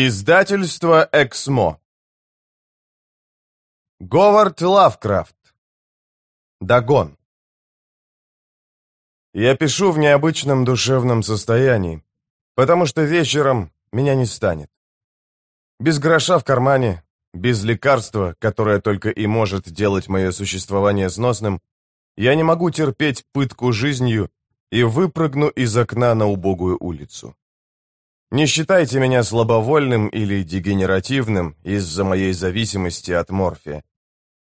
Издательство «Эксмо». Говард Лавкрафт. Дагон. Я пишу в необычном душевном состоянии, потому что вечером меня не станет. Без гроша в кармане, без лекарства, которое только и может делать мое существование сносным, я не могу терпеть пытку жизнью и выпрыгну из окна на убогую улицу. Не считайте меня слабовольным или дегенеративным из-за моей зависимости от морфия.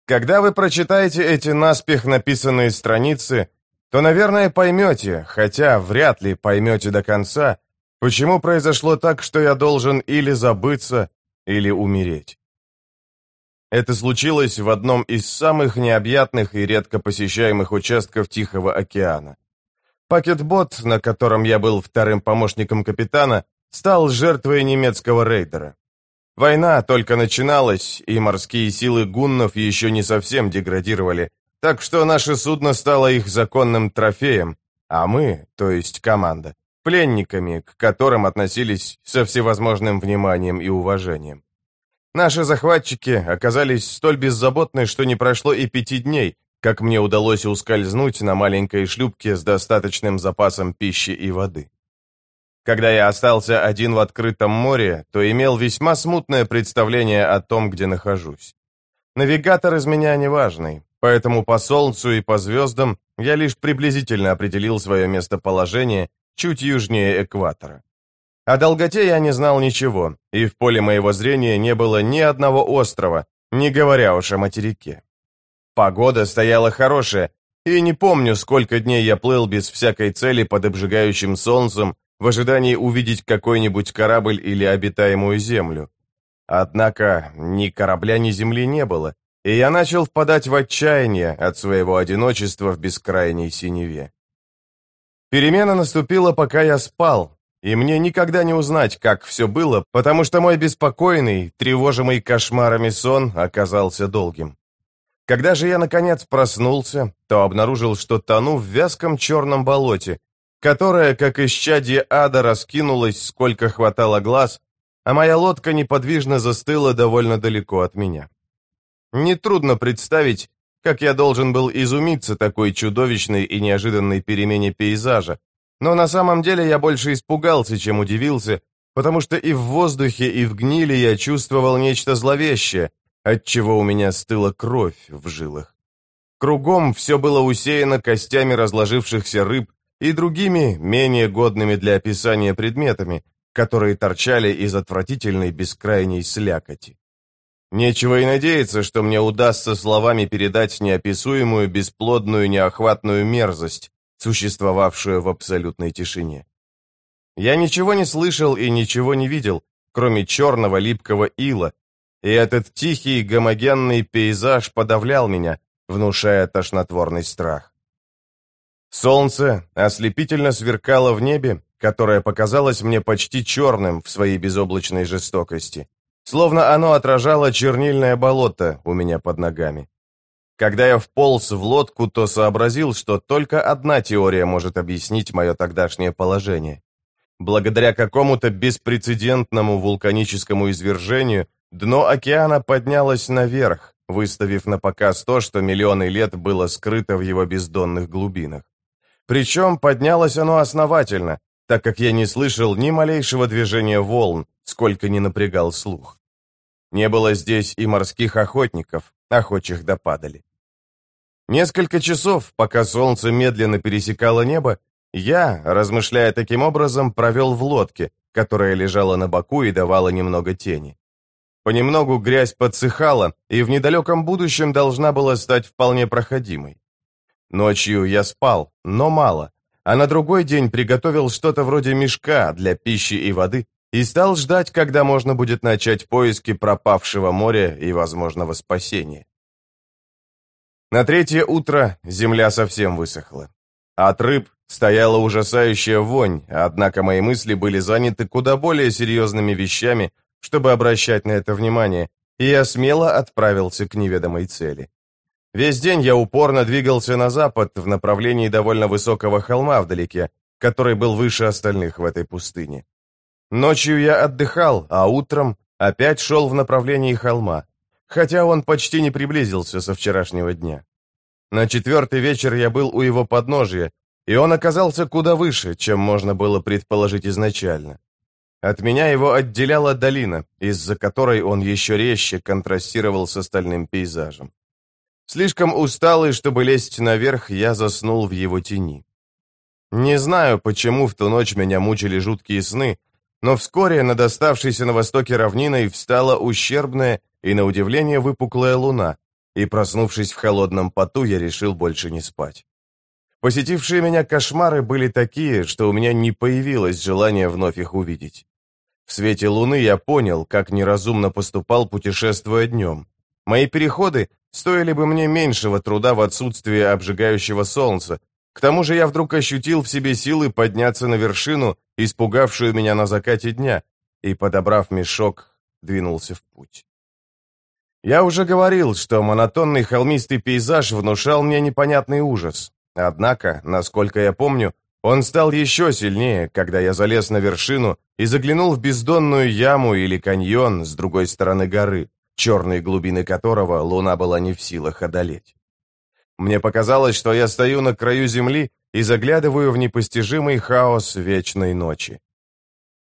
Когда вы прочитаете эти наспех написанные страницы, то, наверное, поймете, хотя вряд ли поймете до конца, почему произошло так, что я должен или забыться, или умереть. Это случилось в одном из самых необъятных и редко посещаемых участков Тихого океана. Пакетбот, на котором я был вторым помощником капитана, стал жертвой немецкого рейдера. Война только начиналась, и морские силы гуннов еще не совсем деградировали, так что наше судно стало их законным трофеем, а мы, то есть команда, пленниками, к которым относились со всевозможным вниманием и уважением. Наши захватчики оказались столь беззаботны, что не прошло и пяти дней, как мне удалось ускользнуть на маленькой шлюпке с достаточным запасом пищи и воды. Когда я остался один в открытом море, то имел весьма смутное представление о том, где нахожусь. Навигатор из меня неважный, поэтому по Солнцу и по звездам я лишь приблизительно определил свое местоположение чуть южнее экватора. О долготе я не знал ничего, и в поле моего зрения не было ни одного острова, не говоря уж о материке. Погода стояла хорошая, и не помню, сколько дней я плыл без всякой цели под обжигающим солнцем в ожидании увидеть какой-нибудь корабль или обитаемую землю. Однако ни корабля, ни земли не было, и я начал впадать в отчаяние от своего одиночества в бескрайней синеве. Перемена наступила, пока я спал, и мне никогда не узнать, как все было, потому что мой беспокойный, тревожимый кошмарами сон оказался долгим. Когда же я, наконец, проснулся, то обнаружил, что тону в вязком черном болоте, которая, как исчадье ада, раскинулась, сколько хватало глаз, а моя лодка неподвижно застыла довольно далеко от меня. Нетрудно представить, как я должен был изумиться такой чудовищной и неожиданной перемене пейзажа, но на самом деле я больше испугался, чем удивился, потому что и в воздухе, и в гнили я чувствовал нечто зловещее, отчего у меня стыла кровь в жилах. Кругом все было усеяно костями разложившихся рыб, и другими, менее годными для описания предметами, которые торчали из отвратительной бескрайней слякоти. Нечего и надеяться, что мне удастся словами передать неописуемую, бесплодную, неохватную мерзость, существовавшую в абсолютной тишине. Я ничего не слышал и ничего не видел, кроме черного липкого ила, и этот тихий гомогенный пейзаж подавлял меня, внушая тошнотворный страх. Солнце ослепительно сверкало в небе, которое показалось мне почти черным в своей безоблачной жестокости, словно оно отражало чернильное болото у меня под ногами. Когда я вполз в лодку, то сообразил, что только одна теория может объяснить мое тогдашнее положение. Благодаря какому-то беспрецедентному вулканическому извержению дно океана поднялось наверх, выставив на показ то, что миллионы лет было скрыто в его бездонных глубинах. Причем поднялось оно основательно, так как я не слышал ни малейшего движения волн, сколько ни напрягал слух. Не было здесь и морских охотников, охочих до падали. Несколько часов, пока солнце медленно пересекало небо, я, размышляя таким образом, провел в лодке, которая лежала на боку и давала немного тени. Понемногу грязь подсыхала, и в недалеком будущем должна была стать вполне проходимой. Ночью я спал, но мало, а на другой день приготовил что-то вроде мешка для пищи и воды и стал ждать, когда можно будет начать поиски пропавшего моря и возможного спасения. На третье утро земля совсем высохла. От рыб стояла ужасающая вонь, однако мои мысли были заняты куда более серьезными вещами, чтобы обращать на это внимание, и я смело отправился к неведомой цели. Весь день я упорно двигался на запад в направлении довольно высокого холма вдалеке, который был выше остальных в этой пустыне. Ночью я отдыхал, а утром опять шел в направлении холма, хотя он почти не приблизился со вчерашнего дня. На четвертый вечер я был у его подножия, и он оказался куда выше, чем можно было предположить изначально. От меня его отделяла долина, из-за которой он еще резче контрастировал с остальным пейзажем. Слишком усталый, чтобы лезть наверх, я заснул в его тени. Не знаю, почему в ту ночь меня мучили жуткие сны, но вскоре над оставшейся на востоке равниной встала ущербная и, на удивление, выпуклая луна, и, проснувшись в холодном поту, я решил больше не спать. Посетившие меня кошмары были такие, что у меня не появилось желания вновь их увидеть. В свете луны я понял, как неразумно поступал, путешествуя днем. Мои переходы стоили бы мне меньшего труда в отсутствии обжигающего солнца. К тому же я вдруг ощутил в себе силы подняться на вершину, испугавшую меня на закате дня, и, подобрав мешок, двинулся в путь. Я уже говорил, что монотонный холмистый пейзаж внушал мне непонятный ужас. Однако, насколько я помню, он стал еще сильнее, когда я залез на вершину и заглянул в бездонную яму или каньон с другой стороны горы, черные глубины которого луна была не в силах одолеть. Мне показалось, что я стою на краю земли и заглядываю в непостижимый хаос вечной ночи.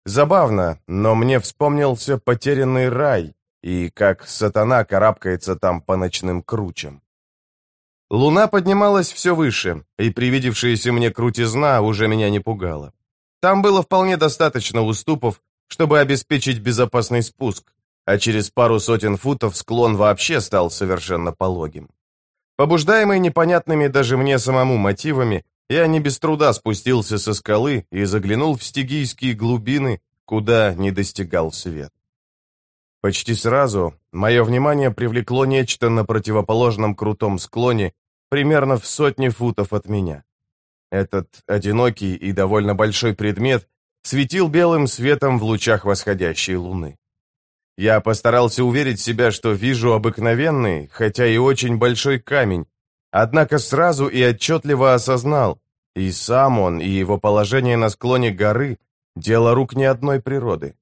Забавно, но мне вспомнился потерянный рай и как сатана карабкается там по ночным кручам. Луна поднималась все выше, и привидевшаяся мне крутизна уже меня не пугала. Там было вполне достаточно уступов, чтобы обеспечить безопасный спуск, а через пару сотен футов склон вообще стал совершенно пологим. Побуждаемый непонятными даже мне самому мотивами, я не без труда спустился со скалы и заглянул в стигийские глубины, куда не достигал свет. Почти сразу мое внимание привлекло нечто на противоположном крутом склоне, примерно в сотне футов от меня. Этот одинокий и довольно большой предмет светил белым светом в лучах восходящей луны. Я постарался уверить себя, что вижу обыкновенный, хотя и очень большой камень, однако сразу и отчетливо осознал, и сам он, и его положение на склоне горы – дело рук не одной природы.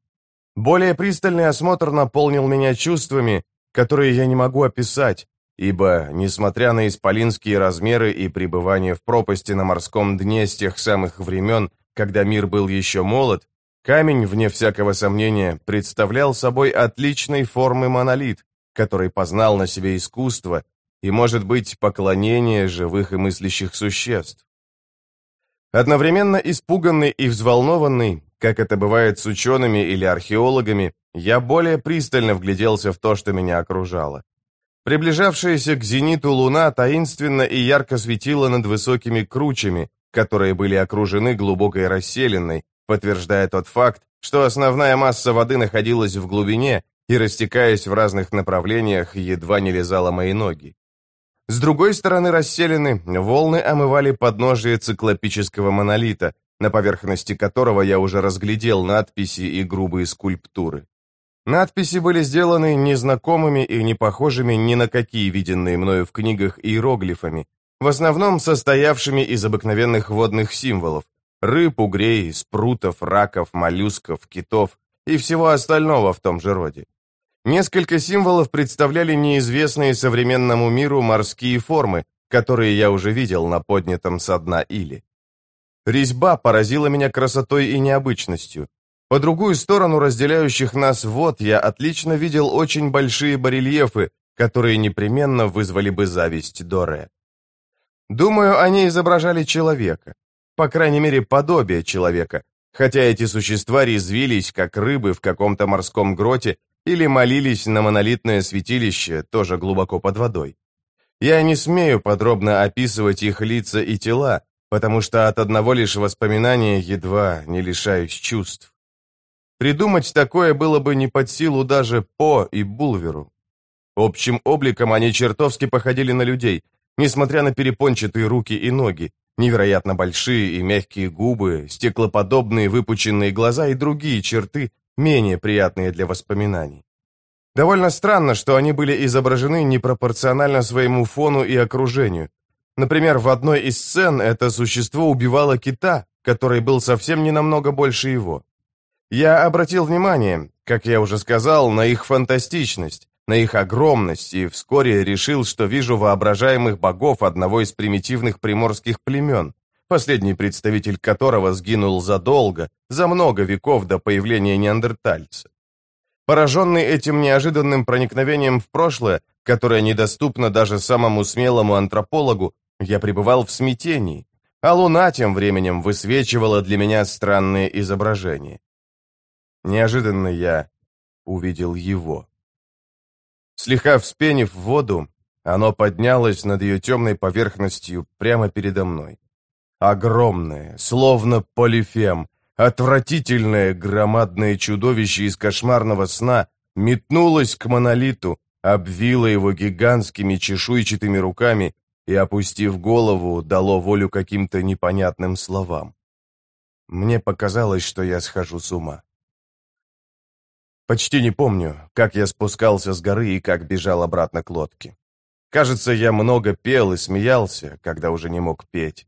Более пристальный осмотр наполнил меня чувствами, которые я не могу описать, ибо, несмотря на исполинские размеры и пребывание в пропасти на морском дне с тех самых времен, когда мир был еще молод, камень, вне всякого сомнения, представлял собой отличной формы монолит, который познал на себе искусство и, может быть, поклонение живых и мыслящих существ. Одновременно испуганный и взволнованный, как это бывает с учеными или археологами, я более пристально вгляделся в то, что меня окружало. Приближавшаяся к зениту луна таинственно и ярко светила над высокими кручами, которые были окружены глубокой расселенной, подтверждая тот факт, что основная масса воды находилась в глубине и, растекаясь в разных направлениях, едва не лизала мои ноги. С другой стороны расселены, волны омывали подножие циклопического монолита, на поверхности которого я уже разглядел надписи и грубые скульптуры. Надписи были сделаны незнакомыми и не похожими ни на какие виденные мною в книгах иероглифами, в основном состоявшими из обыкновенных водных символов – рыб, угрей, спрутов, раков, моллюсков, китов и всего остального в том же роде. Несколько символов представляли неизвестные современному миру морские формы, которые я уже видел на поднятом со дна или. Резьба поразила меня красотой и необычностью. По другую сторону разделяющих нас вод я отлично видел очень большие барельефы, которые непременно вызвали бы зависть Доре. Думаю, они изображали человека, по крайней мере, подобие человека, хотя эти существа резвились, как рыбы в каком-то морском гроте, или молились на монолитное святилище, тоже глубоко под водой. Я не смею подробно описывать их лица и тела, потому что от одного лишь воспоминания едва не лишаюсь чувств. Придумать такое было бы не под силу даже По и Булверу. Общим обликом они чертовски походили на людей, несмотря на перепончатые руки и ноги, невероятно большие и мягкие губы, стеклоподобные выпученные глаза и другие черты, менее приятные для воспоминаний. Довольно странно, что они были изображены непропорционально своему фону и окружению. Например, в одной из сцен это существо убивало кита, который был совсем не намного больше его. Я обратил внимание, как я уже сказал, на их фантастичность, на их огромность, и вскоре решил, что вижу воображаемых богов одного из примитивных приморских племен, последний представитель которого сгинул задолго, за много веков до появления неандертальца. Пораженный этим неожиданным проникновением в прошлое, которое недоступно даже самому смелому антропологу, я пребывал в смятении, а луна тем временем высвечивала для меня странные изображения. Неожиданно я увидел его. Слегка вспенив воду, оно поднялось над ее темной поверхностью прямо передо мной. Огромное, словно полифем, отвратительное громадное чудовище из кошмарного сна метнулось к монолиту, обвило его гигантскими чешуйчатыми руками и, опустив голову, дало волю каким-то непонятным словам. Мне показалось, что я схожу с ума. Почти не помню, как я спускался с горы и как бежал обратно к лодке. Кажется, я много пел и смеялся, когда уже не мог петь.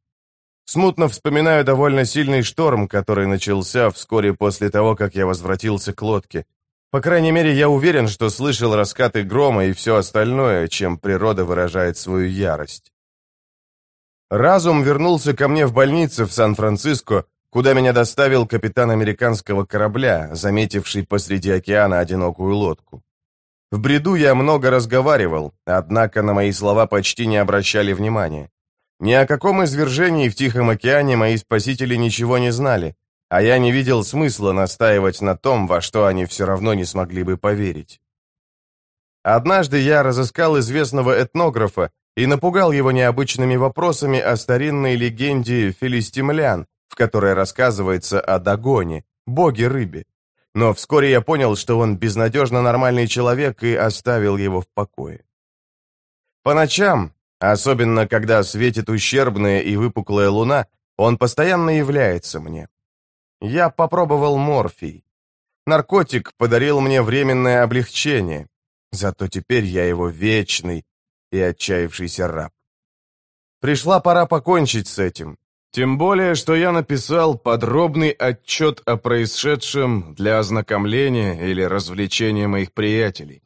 Смутно вспоминаю довольно сильный шторм, который начался вскоре после того, как я возвратился к лодке. По крайней мере, я уверен, что слышал раскаты грома и все остальное, чем природа выражает свою ярость. Разум вернулся ко мне в больнице в Сан-Франциско, куда меня доставил капитан американского корабля, заметивший посреди океана одинокую лодку. В бреду я много разговаривал, однако на мои слова почти не обращали внимания. Ни о каком извержении в Тихом океане мои спасители ничего не знали, а я не видел смысла настаивать на том, во что они все равно не смогли бы поверить. Однажды я разыскал известного этнографа и напугал его необычными вопросами о старинной легенде филистимлян, в которой рассказывается о Дагоне, боге-рыбе. Но вскоре я понял, что он безнадежно нормальный человек и оставил его в покое. По ночам, особенно когда светит ущербная и выпуклая луна, он постоянно является мне. Я попробовал морфий. Наркотик подарил мне временное облегчение, зато теперь я его вечный и отчаявшийся раб. Пришла пора покончить с этим, тем более, что я написал подробный отчет о происшедшем для ознакомления или развлечения моих приятелей.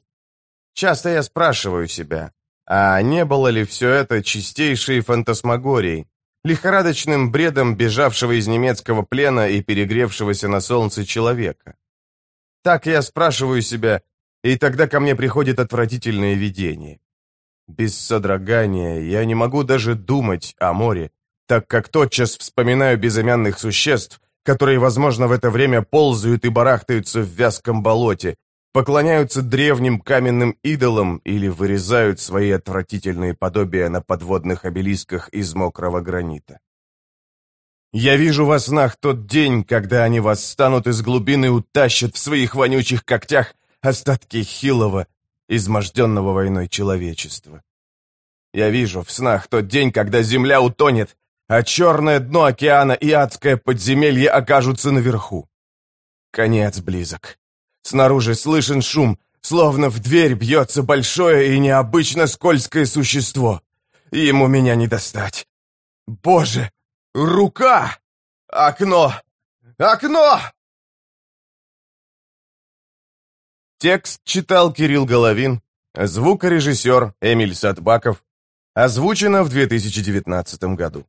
Часто я спрашиваю себя, а не было ли все это чистейшей фантасмагорией, лихорадочным бредом бежавшего из немецкого плена и перегревшегося на солнце человека? Так я спрашиваю себя, и тогда ко мне приходит отвратительное видение. Без содрогания я не могу даже думать о море, так как тотчас вспоминаю безымянных существ, которые, возможно, в это время ползают и барахтаются в вязком болоте, поклоняются древним каменным идолам или вырезают свои отвратительные подобия на подводных обелисках из мокрого гранита. Я вижу во снах тот день, когда они восстанут из глубины и утащат в своих вонючих когтях остатки хилого, изможденного войной человечества. Я вижу в снах тот день, когда земля утонет, а черное дно океана и адское подземелье окажутся наверху. Конец близок. Снаружи слышен шум, словно в дверь бьется большое и необычно скользкое существо. Ему меня не достать. Боже! Рука! Окно! Окно! Текст читал Кирилл Головин, звукорежиссер Эмиль Садбаков, озвучено в 2019 году.